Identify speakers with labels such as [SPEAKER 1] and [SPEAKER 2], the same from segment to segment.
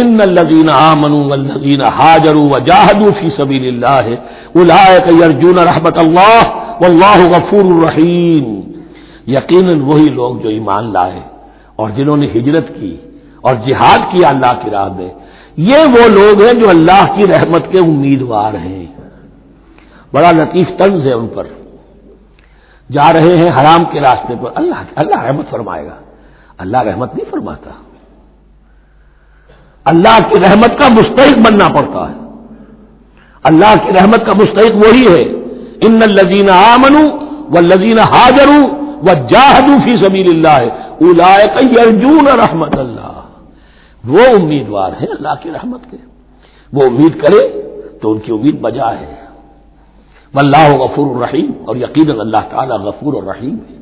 [SPEAKER 1] ان الذين امنوا والذين هاجروا وجاهدوا في سبيل الله اولئك يرجون رحمت الله والله غفور رحیم۔ یقینا وہی لوگ جو ایمان لائے اور جنہوں نے ہجرت کی اور جہاد کیا اللہ کی راہ میں۔ یہ وہ لوگ ہیں جو اللہ کی رحمت کے امیدوار ہیں۔ بڑا لطیف طنز ہے ان پر۔ جا رہے ہیں حرام کے راستے پر۔ اللہ اللہ رحمت فرمائے گا۔ اللہ رحمت نہیں فرماتا۔ اللہ کی رحمت کا مستحق بننا پڑتا ہے۔ اللہ کی رحمت کا مستحق وہی ہے۔ ان الزین آمن و لذین حاضر و جاہدو فی زمین اللہ ارجون رحمت اللہ۔ وہ امیدوار ہیں اللہ کی رحمت کے۔ وہ امید کرے تو ان کی امید بجا ہے۔ واللہ غفور الرحیم اور یقین اللہ تعالی غفور الرحیم ہے۔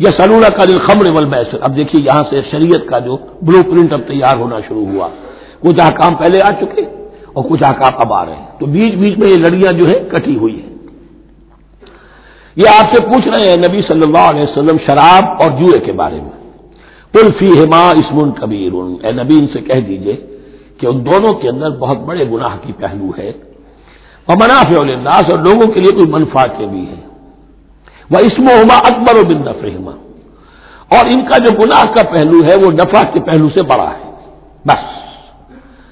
[SPEAKER 1] یہ سلولہ کا دل خمر والمیسر۔ اب دیکھیے یہاں سے شریعت کا جو بلو پرنٹ اب تیار ہونا شروع ہوا۔ کچھ احکام پہلے آ چکے اور کچھ احکام اب آ رہے ہیں۔ تو بیچ بیچ میں یہ لڑیاں جو ہے کٹی ہوئی ہیں۔ یہ آپ سے پوچھ رہے ہیں نبی صلی اللہ علیہ وسلم شراب اور جوئے کے بارے میں۔ تلفی ہما اسمن کبیر۔ اے نبی، ان سے کہہ دیجیے کہ ان دونوں کے اندر بہت بڑے گناہ کی پہلو ہے۔ اور منافع الناس اور لوگوں کے لیے کوئی منفا کے بھی ہے۔ وہ اسم ہما اکبر و بن نفرما اور ان کا جو گناہ کا پہلو ہے، وہ نفع کے پہلو سے بڑا ہے۔ بس۔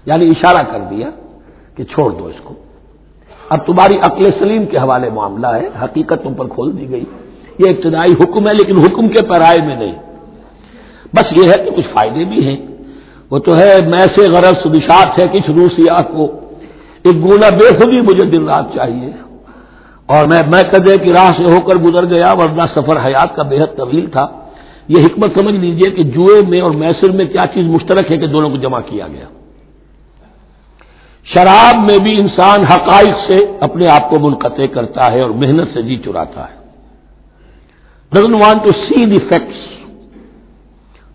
[SPEAKER 1] یعنی اشارہ کر دیا کہ چھوڑ دو اس کو۔ اب تمہاری عقل سلیم کے حوالے معاملہ ہے۔ حقیقت تم پر کھول دی گئی۔ یہ ابتدائی حکم ہے، لیکن حکم کے پیرائے میں نہیں۔ بس یہ ہے کہ کچھ فائدے بھی ہیں۔ وہ تو ہے، میں سے غرض سدشات ہے کچھ روسیا کو ایک گونا بے خودی مجھے دن رات چاہیے۔ اور میں میں کدے کی راہ سے ہو کر گزر گیا، ورنہ سفر حیات کا بےحد طویل تھا۔ یہ حکمت سمجھ لیجیے کہ جوئے میں اور میسر میں کیا چیز مشترک ہے کہ دونوں کو جمع کیا گیا۔ شراب میں بھی انسان حقائق سے اپنے آپ کو منقطع کرتا ہے اور محنت سے جی چراتا ہے۔ Doesn't want to see the facts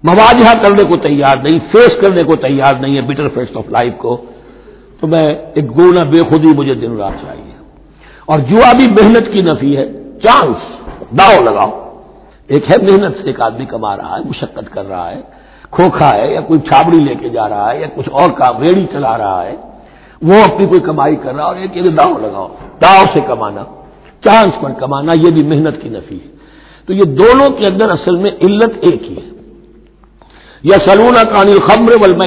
[SPEAKER 1] مواجہ کرنے کو تیار نہیں فیس کرنے کو تیار نہیں ہے بیٹر فیکٹس آف لائف کو۔ تو میں ایک گونا بے خودی مجھے دن رات چاہیے۔ اور جوا بھی محنت کی نفی ہے۔ چانس داؤ لگاؤ۔ ایک ہے محنت سے ایک آدمی کما رہا ہے، مشقت کر رہا ہے، کھوکھا ہے یا کوئی چھابڑی لے کے جا رہا ہے یا کچھ اور کام ریڑی چلا رہا ہے، وہ اپنی کوئی کمائی کر رہا ہے اور ایک یہ داؤ لگاؤ۔ داؤ سے کمانا۔ چانس پر کمانا، یہ بھی محنت کی نفی ہے۔ تو یہ دونوں کے اندر اصل میں علت ایک ہی ہے۔ یا سلون کانی خبر ول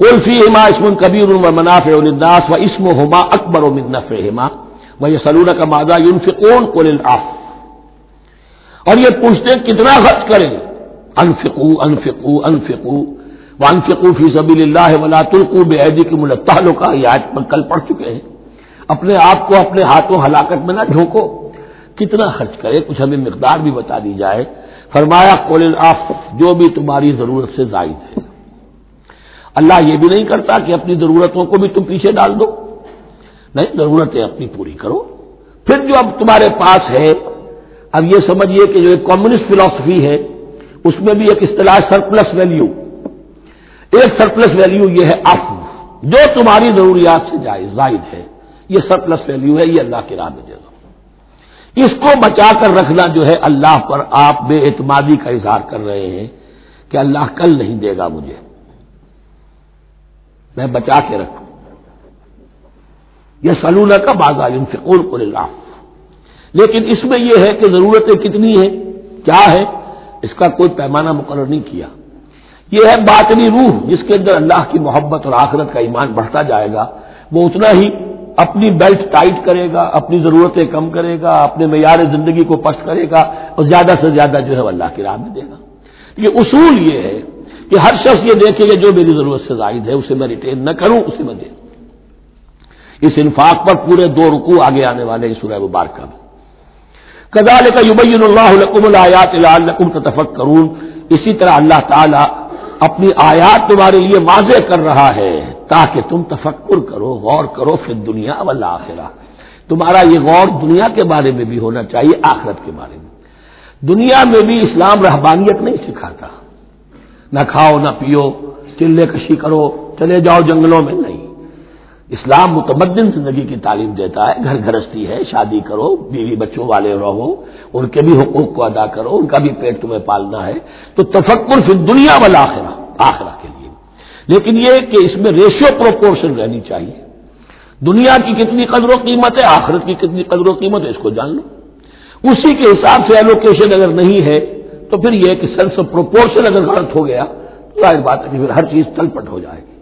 [SPEAKER 1] الفی ہما اسم کبیر منافع و اسم ہما اکبر و مدنف ہما وہ یہ سلون کا مادہ یونفقون کو اور یہ پوچھتے کتنا خرچ کریں انفقو انفقو انفقو وہ انفقو فی سبیل اللہ ولا تلقو بے عیدی کی ملتالوں کا یہ آج پر کل پڑھ چکے ہیں۔ اپنے آپ کو اپنے ہاتھوں ہلاکت میں نہ جھونکو۔ کتنا خرچ کرے کچھ ہمیں مقدار بھی بتا دی جائے۔ فرمایا کول آف جو بھی تمہاری ضرورت سے زائد ہے۔ اللہ یہ بھی نہیں کرتا کہ اپنی ضرورتوں کو بھی تم پیچھے ڈال دو۔ نہیں، ضرورتیں اپنی پوری کرو۔ پھر جو اب تمہارے پاس ہے، اب یہ سمجھیے کہ جو ایک کمیونسٹ فلاسفی ہے، اس میں بھی ایک اصطلاح سرپلس ویلیو ایک سرپلس ویلیو یہ ہے اف جو تمہاری ضروریات سے جائے زائد ہے۔ یہ سرپلس ویلیو ہے، یہ اللہ کی راہ میں دے دو۔ اس کو بچا کر رکھنا جو ہے اللہ پر آپ بے اعتمادی کا اظہار کر رہے ہیں کہ اللہ کل نہیں دے گا مجھے۔ میں بچا کے رکھوں۔ یہ سلولہ کا بازار ان سے کو لیکن اس میں یہ ہے کہ ضرورتیں کتنی ہیں، کیا ہے اس کا کوئی پیمانہ مقرر نہیں کیا۔ یہ ہے باطنی روح، جس کے اندر اللہ کی محبت اور آخرت کا ایمان بڑھتا جائے گا۔ وہ اتنا ہی اپنی بیلٹ ٹائٹ کرے گا، اپنی ضرورتیں کم کرے گا، اپنے معیار زندگی کو پست کرے گا اور زیادہ سے زیادہ جو ہے وہ اللہ کی راہ میں دے گا۔ یہ اصول یہ ہے کہ ہر شخص یہ دیکھے کہ جو میری ضرورت سے زائد ہے، اسے میں ریٹین نہ کروں، اسے میں دے اس انفاق پر پورے دو رکو آگے آنے والے سورہ مبارکہ میں۔ کزال کا یوبین اللہ الآیات الکم تفق اسی طرح اللہ تعالیٰ اپنی آیات تمہارے لیے واضح کر رہا ہے تاکہ تم تفکر کرو، غور کرو پھر دنیا والا تمہارا یہ غور دنیا کے بارے میں بھی ہونا چاہیے، آخرت کے بارے میں۔ دنیا میں بھی اسلام رہبانیت نہیں سکھاتا۔ نہ کھاؤ، نہ پیو، چلے کشی کرو، چلے جاؤ جنگلوں میں۔ اسلام متمدن زندگی کی تعلیم دیتا ہے، گھر گھرستی ہے، شادی کرو، بیوی بچوں والے رہو، ان کے بھی حقوق کو ادا کرو، ان کا بھی پیٹ تمہیں پالنا ہے۔ تو تفکر پھر دنیا والا آخرا آخرا کے لیے۔ لیکن یہ کہ اس میں ریشیو پروپورشن رہنی چاہیے۔ دنیا کی کتنی قدر و قیمت ہے، آخرت کی کتنی قدر و قیمت ہے، اس کو جان لو۔ اسی کے حساب سے ایلوکیشن اگر نہیں ہے، تو پھر یہ کہ سینس آف پروپورشن اگر غلط ہو گیا، تو ظاہر بات ہے کہ پھر ہر چیز تل پٹ ہو جائے گی۔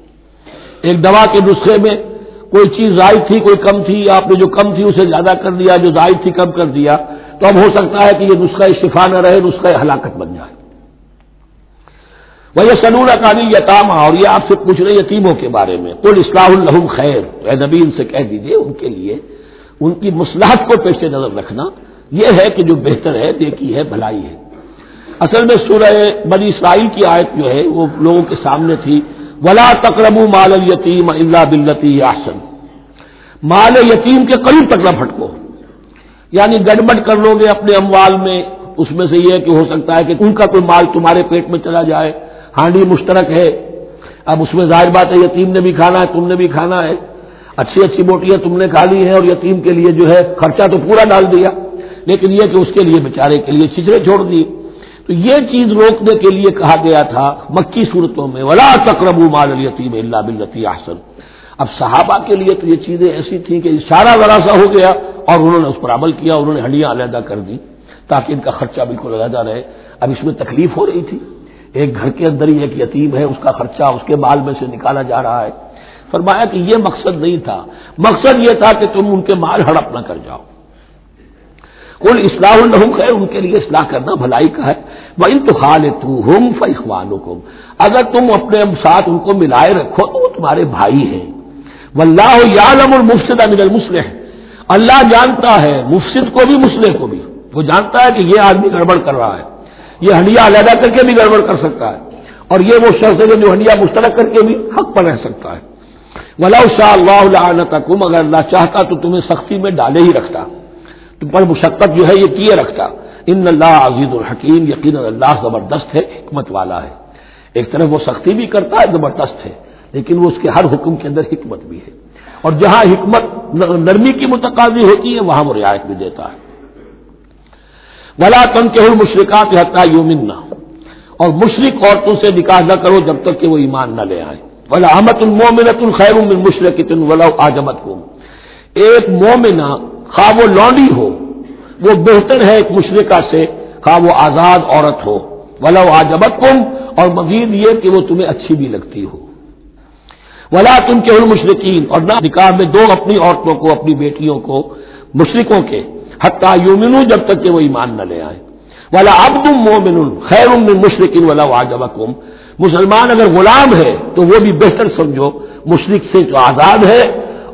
[SPEAKER 1] ایک دوا کے نسخے میں کوئی چیز زائد تھی، کوئی کم تھی، آپ نے جو کم تھی اسے زیادہ کر دیا، جو زائد تھی کم کر دیا، تو اب ہو سکتا ہے کہ یہ نسخہ شفا نہ رہے، نسخہ ہلاکت بن جائے۔ وہ یہ سنور اکانی یتام اور یہ آپ سے پوچھ رہے یتیموں کے بارے میں۔ کل اصلاح الحم خیر اے نبی، ان سے کہہ دیجیے ان کے لیے ان کی مسلحت کو پیش نظر رکھنا۔ یہ ہے کہ جو بہتر ہے دیکھی ہے، بھلائی ہے۔ اصل میں سورہ بنی اسرائیل کی آیت جو ہے، وہ لوگوں کے سامنے تھی۔ ولا تقرب مال یتیم اللہ بلتی آسن مال یتیم کے قریب تک نہ پھٹکو یعنی گڑبڑ کر لو گے اپنے اموال میں۔ اس میں سے یہ کہ ہو سکتا ہے کہ ان کا کوئی مال تمہارے پیٹ میں چلا جائے۔ ہانڈی مشترک ہے۔ اب اس میں ظاہر بات ہے، یتیم نے بھی کھانا ہے، تم نے بھی کھانا ہے۔ اچھی اچھی بوٹیاں تم نے کھا لی ہیں اور یتیم کے لیے جو ہے خرچہ تو پورا ڈال دیا۔ لیکن یہ کہ اس کے لیے بیچارے کے لیے چھچڑے چھوڑ دیے۔ تو یہ چیز روکنے کے لیے کہا گیا تھا مکی صورتوں میں، ولا تقرب مال یتیم اللہ بلتی احسن اب صحابہ کے لیے تو یہ چیزیں ایسی تھیں کہ اشارہ ذرا سا ہو گیا اور انہوں نے اس پر عمل کیا، انہوں نے ہڈیاں علیحدہ کر دی تاکہ ان کا خرچہ بالکل علیحدہ رہے۔ اب اس میں تکلیف ہو رہی تھی۔ ایک گھر کے اندر ہی ایک یتیم ہے، اس کا خرچہ اس کے مال میں سے نکالا جا رہا ہے۔ فرمایا کہ یہ مقصد نہیں تھا۔ مقصد یہ تھا کہ تم ان کے مال ہڑپ نہ کر جاؤ۔ ان اصلاح الحم ہے ان کے لیے اصلاح کرنا بھلائی کا ہے۔ وہ ان تو خال ہم فیخوان اگر تم اپنے ساتھ ان کو ملائے رکھو تو وہ تمہارے بھائی ہیں۔ واللہ یعلم المفسد من المسلح اللہ جانتا ہے، مفسد کو بھی مسلح کو بھی۔ وہ جانتا ہے کہ یہ آدمی گڑبڑ کر رہا ہے۔ یہ ہنڈیا علیحدہ کر کے بھی گڑبڑ کر سکتا ہے۔ اور یہ وہ شخص ہے جو ہنڈیا مشترک کر کے بھی حق پر رہ سکتا ہے۔ ولا شاء اللہ تکم اگر اللہ چاہتا تو تمہیں سختی میں ڈالے ہی رکھتا۔ تم پر مشقت جو ہے یہ کیے رکھتا۔ ان اللہ عزیز الحکیم یقین اللہ زبردست ہے، حکمت والا ہے۔ ایک طرف وہ سختی بھی کرتا ہے زبردست ہے۔ لیکن وہ اس کے ہر حکم کے اندر حکمت بھی ہے۔ اور جہاں حکمت نرمی کی متقاضی ہوتی ہے، وہاں وہ رعایت بھی دیتا ہے۔ ولا تن کے مشرقات حتہ یومن اور مشرق عورتوں سے نکاح نہ کرو جب تک کہ وہ ایمان نہ لے آئے ولا احمد المومنت الخیر مشرق ولا آجمت کو ایک مومنا خواہ وہ لونڈی ہو، وہ بہتر ہے ایک مشرقہ سے، خواہ وہ آزاد عورت ہو۔ ولا آجمت کم اور مزید یہ کہ وہ تمہیں اچھی بھی لگتی ہو۔ ولا تم کے مشرقین اور نہ نکاح میں دو اپنی عورتوں کو، اپنی بیٹیوں کو مشرقوں کے، حتیٰ یومن جب تک کہ وہ ایمان نہ لے آئے۔ والا ابد مومن خیر مشرقین والا واجب مسلمان اگر غلام ہے تو وہ بھی بہتر سمجھو مشرق سے جو آزاد ہے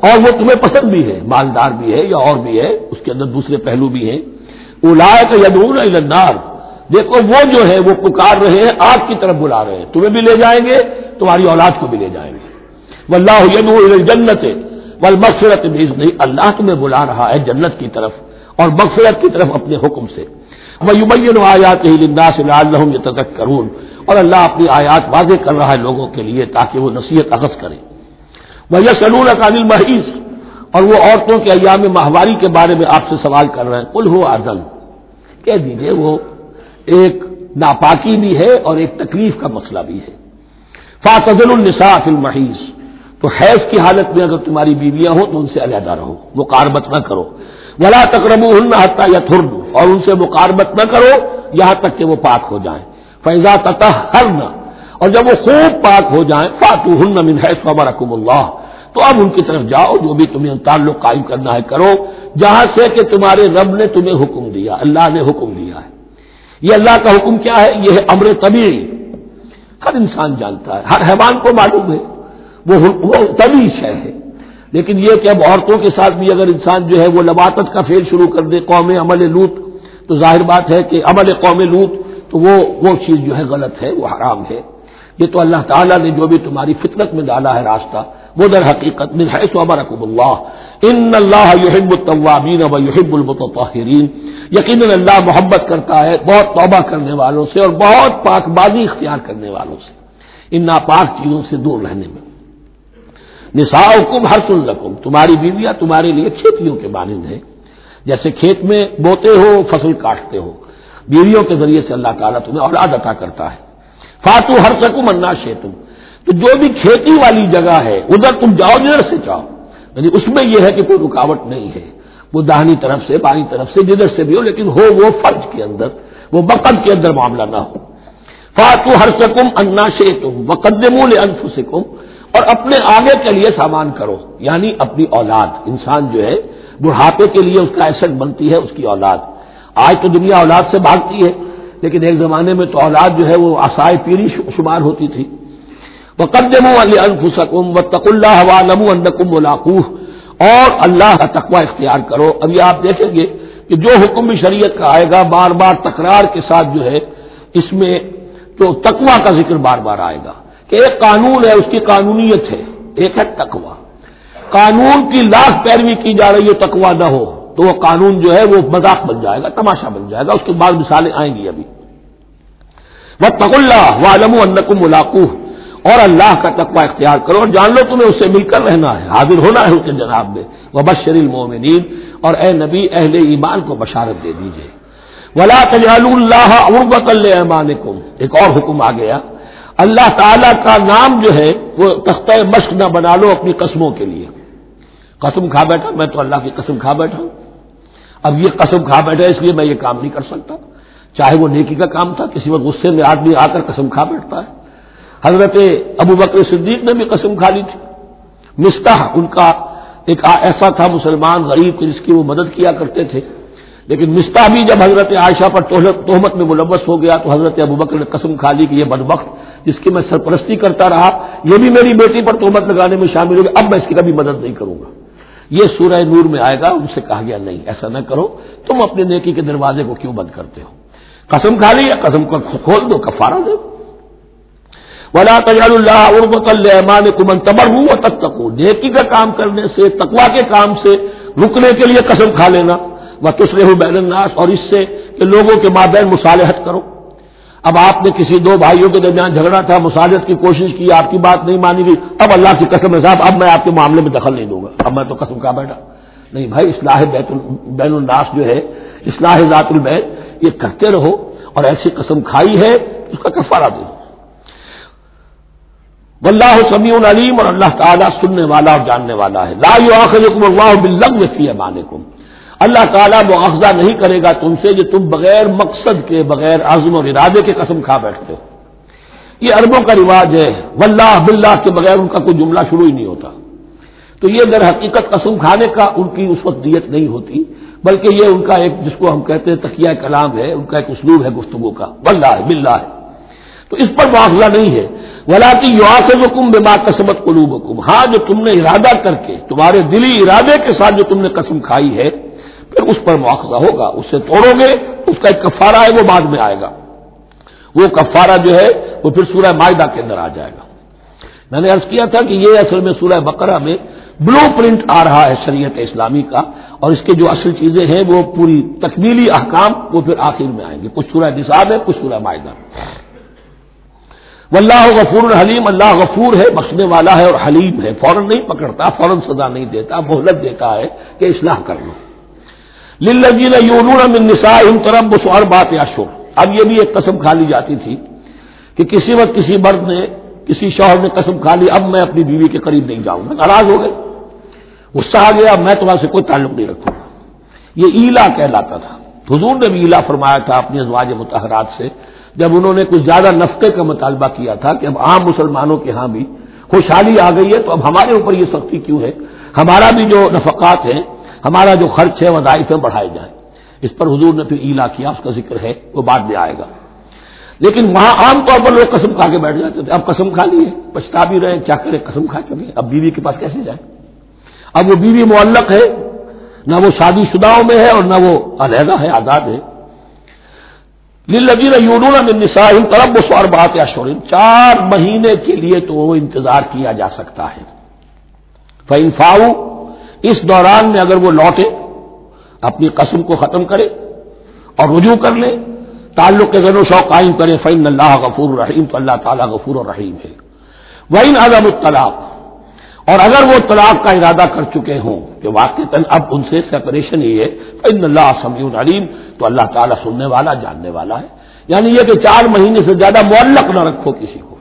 [SPEAKER 1] اور وہ تمہیں پسند بھی ہے، مالدار بھی ہے یا اور بھی ہے، اس کے اندر دوسرے پہلو بھی ہیں۔ الاائے کا یدون الدار دیکھو وہ جو ہے وہ پکار رہے ہیں آگ کی طرف بلا رہے ہیں۔ تمہیں بھی لے جائیں گے، تمہاری اولاد کو بھی لے جائیں گے۔ وہ اللہ جنت ول مغفرت اللہ تمہیں بلا رہا ہے جنت کی طرف اور مغفرت کی طرف اپنے حکم سے. وہ یومین آیات ہی لندا کرون اور اللہ اپنی آیات واضح کر رہا ہے لوگوں کے لیے تاکہ وہ نصیحت اخذ کرے وہ یس سلون اور وہ عورتوں کے ایام ماہواری کے بارے میں آپ سے سوال کر رہے ہیں. کل ہو عدل کہہ دیجیے وہ ایک ناپاکی بھی ہے اور ایک تکلیف کا مسئلہ بھی ہے. فاطل النصاف المحیث تو حیض کی حالت میں اگر تمہاری بیویاں ہوں تو ان سے علیحدہ رہو، مقاربت نہ کرو۔ ولا تقرب ہن حتہ یا تھرد اور ان سے مقاربت نہ کرو یہاں تک کہ وہ پاک ہو جائیں۔ فیضا تتہ اور جب وہ خوب پاک ہو جائیں فاتو ہن من ہے رقم اللہ تو اب ان کی طرف جاؤ، جو بھی تمہیں تعلق قائم کرنا ہے کرو۔ جہاں سے کہ تمہارے رب نے تمہیں حکم دیا، اللہ نے حکم دیا ہے۔ یہ اللہ کا حکم کیا ہے؟ یہ ہے امر طبیعی۔ ہر انسان جانتا ہے، ہر حیوان کو معلوم ہے۔ وہ طبی شہ ہے۔ لیکن یہ کہ اب عورتوں کے ساتھ بھی اگر انسان جو ہے وہ لباطت کا فیل شروع کر دے، قوم عمل لوت تو ظاہر بات ہے کہ عمل قوم لوت تو وہ وہ چیز جو ہے غلط ہے، وہ حرام ہے۔ یہ تو اللہ تعالیٰ نے جو بھی تمہاری فطرت میں ڈالا ہے راستہ، وہ در حقیقت میں ہے سو رقب اللہ۔ ان اللہ یحب الطوابین و یحب المتطہرین۔ یقیناً اللہ محبت کرتا ہے، بہت توبہ کرنے والوں سے اور بہت پاک بازی اختیار کرنے والوں سے۔ ان ناپاک چیزوں سے دور رہنے میں۔ نسا حکم ہر سن رقم تمہاری بیویاں تمہارے لیے کھیتیوں کے مانند ہیں۔ جیسے کھیت میں بوتے ہو، فصل کاٹتے ہو۔ بیویوں کے ذریعے سے اللہ تعالیٰ تمہیں اولاد عطا کرتا ہے۔ فاتو ہر سکم انا شیتم تو جو بھی کھیتی والی جگہ ہے، ادھر تم جاؤ جدھر سے جاؤ۔ یعنی اس میں یہ ہے کہ کوئی رکاوٹ نہیں ہے۔ وہ دہنی طرف سے بائیں طرف سے، جدھر سے بھی ہو، لیکن ہو وہ فرض کے اندر، وہ بقد کے اندر معاملہ نہ ہو۔ فاتو ہر سکم انا سے تم وقدم انف سکم اور اپنے آگے کے لیے سامان کرو یعنی اپنی اولاد۔ انسان جو ہے، بڑھاپے کے لیے اس کا ایسٹ بنتی ہے، اس کی اولاد۔ آج تو دنیا اولاد سے بھاگتی ہے، لیکن ایک زمانے میں تو اولاد جو ہے، وہ آسائے پیری شمار ہوتی تھی۔ وہ قدم انفسکم و تق اللہ عالم النکم اور اللہ کا تقوی اختیار کرو۔ ابھی آپ دیکھیں گے کہ جو حکم شریعت کا آئے گا، بار بار تکرار کے ساتھ جو ہے، اس میں تو تقوا کا ذکر بار بار آئے گا۔ کہ ایک قانون ہے، اس کی قانونیت ہے، ایک ہے تقوا قانون کی لاکھ پیروی کی جا رہی ہے تقوا نہ ہو، تو وہ قانون جو ہے وہ مذاق بن جائے گا، تماشا بن جائے گا، اس کے بعد مثالیں آئیں گی ابھی۔ وہ تق اللہ عالم النکم ملاقو اور اللہ کا تقوا اختیار کرو اور جان لو تمہیں اس سے مل کر رہنا ہے، حاضر ہونا ہے اس کے جناب میں۔ وہ بشر المومنین اور اے نبی، اہل ایمان کو بشارت دے دیجیے ولا تجال اللہ عربت اللہ ایک اور حکم آ گیا۔ اللہ تعالی کا نام جو ہے وہ تختہ مشق نہ بنا لو اپنی قسموں کے لیے۔ قسم کھا بیٹھا، میں تو اللہ کی قسم کھا بیٹھا ہوں۔ اب یہ قسم کھا بیٹھا اس لیے میں یہ کام نہیں کر سکتا۔ چاہے وہ نیکی کا کام تھا، کسی وقت غصے میں آدمی آ کر قسم کھا بیٹھتا ہے۔ حضرت ابو بکر صدیق نے بھی قسم کھا لی تھی۔ مستح ان کا ایک ایسا تھا مسلمان غریب جس کی وہ مدد کیا کرتے تھے۔ لیکن مستح بھی جب حضرت عائشہ پر تہمت میں ملوث ہو گیا تو حضرت ابو بکر نے قسم کھا لی کہ یہ بدبخت جس کی میں سرپرستی کرتا رہا، یہ بھی میری بیٹی پر تہمت لگانے میں شامل ہو گیا، اب میں اس کی کبھی مدد نہیں کروں گا۔ یہ سورہ نور میں آئے گا، ان سے کہا گیا، نہیں، ایسا نہ کرو، تم اپنے نیکی کے دروازے کو کیوں بند کرتے ہو؟ قسم کھا لی یا قسم کو کھول دو، کفارہ دو ولا تجال اللہ عربان کمن تبر ہوں تک تکو نیکی کا کام کرنے سے تقوا کے کام سے رکنے کے لیے قسم کھا لینا۔ وہ کسرے ہو بین الناس اور اس سے کہ لوگوں کے مابین مصالحت کرو۔ اب آپ نے کسی دو بھائیوں کے درمیان جھگڑا تھا مساجد کی کوشش کی، آپ کی بات نہیں مانی گئی اب اللہ کی قسم ہے، صاحب، اب میں آپ کے معاملے میں دخل نہیں دوں گا۔ اب میں تو قسم کہا بیٹھا۔ نہیں بھائی، اصلاح بیت بین الناس جو ہے، اصلاح ذات البید یہ کرتے رہو اور ایسی قسم کھائی ہے، اس کا کفارہ دے دو۔ واللہ سمیع علیم اور اللہ تعالیٰ سننے والا اور جاننے والا ہے۔ لا یؤاخذکم اللہ باللغو فی ایمانکم۔ اللہ تعالیٰ معاوضہ نہیں کرے گا تم سے جو تم بغیر مقصد کے، بغیر عزم اور ارادے کے قسم کھا بیٹھتے ہو۔ یہ اربوں کا رواج ہے۔ واللہ باللہ کے بغیر ان کا کوئی جملہ شروع ہی نہیں ہوتا۔ تو یہ در حقیقت قسم کھانے کا ان کی اس وقت دیت نہیں ہوتی، بلکہ یہ ان کا ایک جس کو ہم کہتے ہیں تکیہ کلام ہے، ان کا ایک اسلوب ہے گفتگو کا۔ واللہ باللہ ہے۔ تو اس پر معاوضہ نہیں ہے۔ ولا کی یوا حکم بے قسمت قلوب حکم ہاں جو تم نے ارادہ کر کے، تمہارے دلی ارادے کے ساتھ جو تم نے قسم کھائی ہے پھر اس پر مواخذہ ہوگا، اس سے توڑو گے، اس کا ایک کفارہ ہے، وہ بعد میں آئے گا۔ وہ کفارہ جو ہے، وہ پھر سورہ معاہدہ کے اندر آ جائے گا۔ میں نے عرض کیا تھا کہ یہ اصل میں سورہ بقرہ میں بلو پرنٹ آ رہا ہے شریعت اسلامی کا، اور اس کے جو اصل چیزیں ہیں، وہ پوری تکمیلی احکام، وہ پھر آخر میں آئیں گے۔ کچھ سورہ نصاب ہے، کچھ سورہ معاہدہ واللہ غفور الحلیم، اللہ غفور ہے، بخشنے والا ہے اور حلیم ہے۔ فوراً نہیں پکڑتا، فوراً سزا نہیں دیتا، مہلت دیتا ہے کہ اصلاح کر لو۔ للذین یونون من نسائهم تربص اربعۃ اشهر۔ اب یہ بھی ایک قسم کھا لی جاتی تھی کہ کسی وقت کسی مرد نے، کسی شوہر نے قسم کھا لی، اب میں اپنی بیوی کے قریب نہیں جاؤں گا۔ ناراض ہو گئے۔ غصہ آ گیا، میں تمہارے سے کوئی تعلق نہیں رکھوں گا۔ یہ ایلا کہلاتا تھا۔ حضور نے بھی ایلا فرمایا تھا اپنی ازواج متحرات سے، جب انہوں نے کچھ زیادہ نفقے کا مطالبہ کیا تھا کہ اب عام مسلمانوں کے ہاں بھی خوشحالی آ گئی ہے، تو اب ہمارے اوپر یہ سختی کیوں ہے؟ ہمارا بھی جو نفقات ہیں ہمارا جو خرچ ہے وظائف ہے بڑھائے جائیں اس پر حضور نے پھر ایلا کیا اس کا ذکر ہے، وہ بعد میں آئے گا۔ لیکن وہاں عام طور پر لوگ قسم کھا کے بیٹھ جاتے تھے، اب قسم کھا لیے، پچھتا بھی رہے، کیا کرے قسم کھا چکے اب بیوی کے پاس کیسے جائے اب وہ بیوی معلق ہے، نہ وہ شادی شدہوں میں ہے اور نہ وہ علیحدہ ہے، آزاد ہے۔ یونون طرف وہ سوار بات یا شور چار مہینے کے لیے تو وہ انتظار کیا جا سکتا ہے۔ فاؤ اس دوران میں اگر وہ لوٹے، اپنی قسم کو ختم کرے اور رجوع کر لے، تعلق کے و شوق قائم کرے فعین اللہ غفور الرحیم تو اللہ تعالیٰ غفور الرحیم ہے۔ وہ عدم الطلاق، اور اگر وہ طلاق کا ارادہ کر چکے ہوں کہ واقع اب ان سے سیپریشن ہی ہے فعین اللہ سمیع العلیم تو اللہ تعالیٰ سننے والا، جاننے والا ہے۔ یعنی یہ کہ چار مہینے سے زیادہ معلق نہ رکھو کسی کو،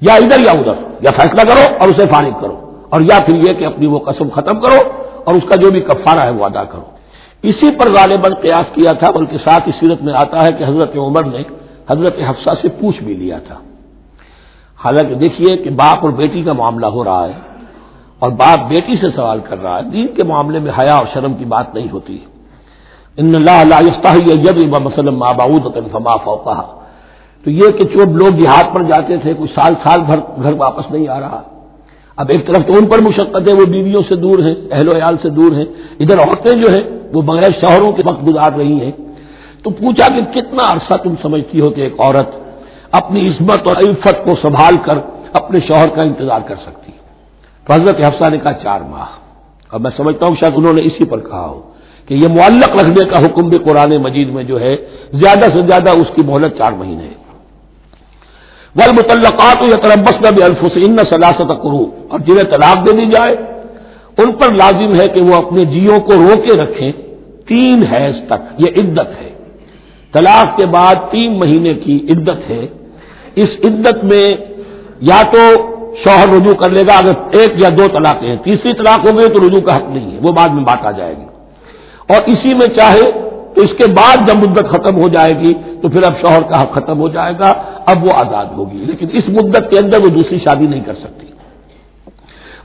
[SPEAKER 1] یا ادھر یا ادھر، یا فیصلہ کرو اور اسے فارغ کرو۔ اور یا پھر یہ کہ اپنی وہ قسم ختم کرو اور اس کا جو بھی کفارہ ہے وہ ادا کرو۔ اسی پر غالباً قیاس کیا تھا، بلکہ ساتھ اس سیرت میں آتا ہے کہ حضرت عمر نے حضرت حفصہ سے پوچھ بھی لیا تھا۔ حالانکہ دیکھیے کہ باپ اور بیٹی کا معاملہ ہو رہا ہے اور باپ بیٹی سے سوال کر رہا ہے، دین کے معاملے میں حیا اور شرم کی بات نہیں ہوتی۔ ان اللہ مسلم فما فوقہ تو یہ کہ جو لوگ دیہات پر جاتے تھے، کوئی سال سال بھر گھر واپس نہیں آ رہا۔ اب ایک طرف تو ان پر مشقت ہے، وہ بیویوں سے دور ہیں، اہل و عیال سے دور ہیں۔ ادھر عورتیں جو ہیں، وہ بغیر شوہروں کے وقت گزار رہی ہیں۔ تو پوچھا کہ کتنا عرصہ تم سمجھتی ہو کہ ایک عورت اپنی عصمت اور عفت کو سنبھال کر اپنے شوہر کا انتظار کر سکتی تو حضرت حفصہ نے کہا، چار ماہ۔ اور میں سمجھتا ہوں شاید انہوں نے اسی پر کہا ہو کہ یہ معلق رکھنے کا حکم بھی قرآن مجید میں جو ہے، زیادہ سے زیادہ اس کی مہلت چار مہینے ہے۔ ول متعلقات یا تربس نبی الفسین سلاست کرو اور جنہیں طلاق دے دی جائے، ان پر لازم ہے کہ وہ اپنے جیوں کو رو کے رکھیں۔ تین حیض تک، یہ عدت ہے۔ طلاق کے بعد تین مہینے کی عدت ہے۔ اس عدت میں یا تو شوہر رجوع کر لے گا، اگر ایک یا دو طلاقیں ہیں، تیسری طلاق ہو گئی تو رجوع کا حق نہیں ہے، وہ بعد میں بات آ جائے گی۔ اور اسی میں چاہے تو اس کے بعد جب مدت ختم ہو جائے گی تو پھر اب شوہر کا حق ختم ہو جائے گا۔ اب وہ آزاد ہوگی لیکن اس مدت کے اندر وہ دوسری شادی نہیں کر سکتی۔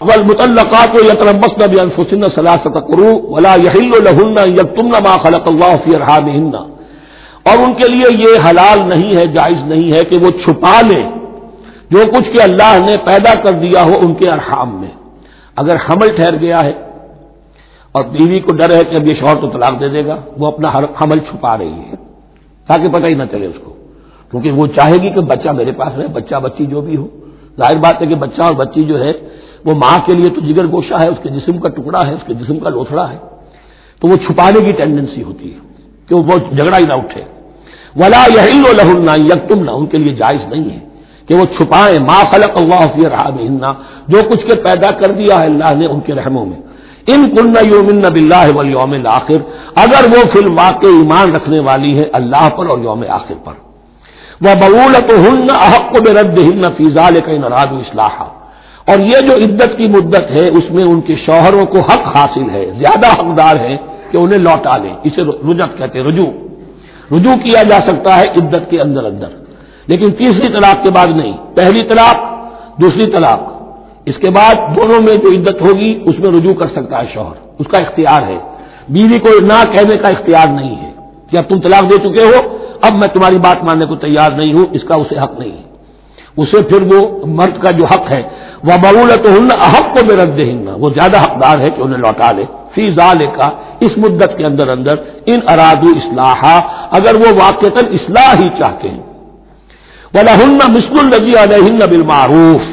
[SPEAKER 1] متعلقات یتربس نبی الفسن سلاست کرو ولا یہن یکتم ما خلق اللہ فی ارحام اور ان کے لیے یہ حلال نہیں ہے، جائز نہیں ہے کہ وہ چھپا لیں۔ جو کچھ کہ اللہ نے پیدا کر دیا ہو ان کے ارحام میں۔ اگر حمل ٹھہر گیا ہے اور بیوی کو ڈر ہے کہ اب یہ شوہر تو طلاق دے دے گا، وہ اپنا حمل چھپا رہی ہے تاکہ پتہ ہی نہ چلے اس کو۔ کیونکہ وہ چاہے گی کہ بچہ میرے پاس رہے، بچہ، بچی جو بھی ہو۔ ظاہر بات ہے کہ بچہ اور بچی جو ہے، وہ ماں کے لیے تو جگر گوشہ ہے، اس کے جسم کا ٹکڑا ہے، اس کے جسم کا لوتھڑا ہے۔ تو وہ چھپانے کی ٹینڈنسی ہوتی ہے کہ وہ جھگڑا ہی نہ اٹھے۔ ولا یہی لہن یکتم نہ ان کے لیے جائز نہیں ہے کہ وہ چھپائیں۔ ما خلق اللہ فی رحم جو کچھ کے پیدا کر دیا ہے اللہ نے ان کے رحموں میں۔ ان کن یومن بلّہ یوم آخر اگر وہ فی الواقع ایمان رکھنے والی ہے اللہ پر اور یوم آخر پر۔ وہ ببولت ہن احق بے رد ہن فیضا لے نراد اصلاح اور یہ جو عدت کی مدت ہے، اس میں ان کے شوہروں کو حق حاصل ہے، زیادہ حقدار ہے کہ انہیں لوٹا لیں۔ اسے رجت کہتے ہیں، رجوع۔ رجوع کیا جا سکتا ہے عدت کے اندر اندر۔ لیکن تیسری طلاق کے بعد نہیں۔ پہلی طلاق، دوسری طلاق۔ اس کے بعد دونوں میں جو عدت ہوگی، اس میں رجوع کر سکتا ہے شوہر۔ اس کا اختیار ہے۔ بیوی کو نہ کہنے کا اختیار نہیں ہے کہ اب تم طلاق دے چکے ہو اب میں تمہاری بات ماننے کو تیار نہیں ہوں، اس کا اسے حق نہیں۔ ہے اسے پھر وہ مرد کا جو حق ہے وہ ببولت ہن حق کو بے رکھ دے وہ زیادہ حقدار ہے کہ انہیں لوٹا لے۔ فی زال کا اس مدت کے اندر اندر ان ارادو اصلاح اگر وہ واقع اصلاح ہی چاہتے ہیں۔ بلا ہن مسل علیہ بالمعروف،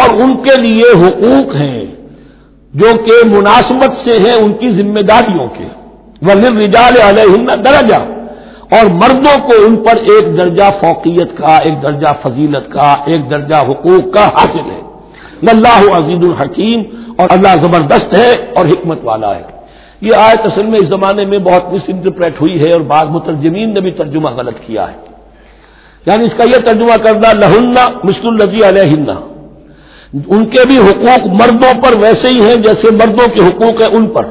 [SPEAKER 1] اور ان کے لیے حقوق ہیں، جو کہ مناسبت سے ہیں ان کی ذمہ داریوں کے۔ ولر رجال علیہ درجہ اور مردوں کو ان پر ایک درجہ فوقیت کا، ایک درجہ فضیلت کا، ایک درجہ حقوق کا حاصل ہے۔ اللہ عزیز الحکیم اور اللہ زبردست ہے اور حکمت والا ہے۔ یہ آئے اصل میں اس زمانے میں بہت مس انٹرپریٹ ہوئی ہے اور بعض مترجمین نے بھی ترجمہ غلط کیا ہے۔ یعنی اس کا یہ ترجمہ کرنا لہنہ مشکل النبی علیہ ان کے بھی حقوق مردوں پر ویسے ہی ہیں جیسے مردوں کے حقوق ہیں ان پر۔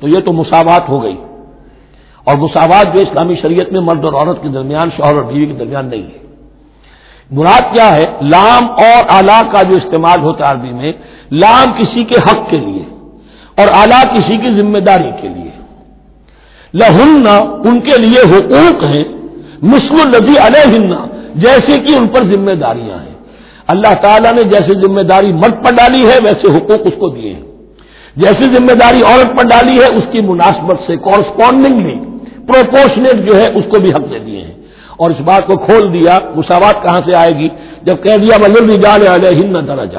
[SPEAKER 1] تو یہ تو مساوات ہو گئی۔ اور مساوات جو اسلامی شریعت میں مرد اور عورت کے درمیان، شوہر اور بیوی کے درمیان نہیں ہے۔ مراد کیا ہے؟ لام اور آلہ کا جو استعمال ہوتا ہے عربی میں، لام کسی کے حق کے لیے اور آلہ کسی کی ذمہ داری کے لیے۔ لہن ان کے لیے حقوق ہیں مسلم النبی علیہ جیسے کہ ان پر ذمہ داریاں ہیں۔ اللہ تعالیٰ نے جیسے ذمہ داری مرد پر ڈالی ہے، ویسے حقوق اس کو دیے ہیں۔ جیسی ذمہ داری عورت پر ڈالی ہے، اس کی مناسبت سے کورسپونڈنگلی پروپورشنیٹ جو ہے اس کو بھی حق دے دیے ہیں۔ اور اس بات کو کھول دیا، مساوات کہاں سے آئے گی؟ جب کہہ دیا ملر جال علیہ درجہ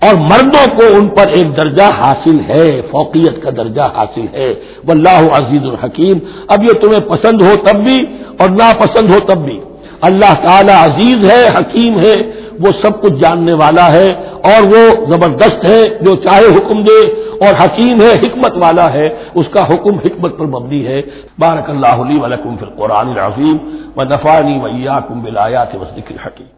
[SPEAKER 1] اور مردوں کو ان پر ایک درجہ حاصل ہے، فوقیت کا درجہ حاصل ہے۔ واللہ عزیز الحکیم اب یہ تمہیں پسند ہو تب بھی اور ناپسند ہو تب بھی۔ اللہ تعالی عزیز ہے، حکیم ہے۔ وہ سب کچھ جاننے والا ہے اور وہ زبردست ہے جو چاہے حکم دے اور حکیم ہے، حکمت والا ہے۔ اس کا حکم حکمت پر مبنی ہے۔ بارک اللہ علی ولکم فی القرآن العظیم و نفانی ویا کم بلایا تھے حکیم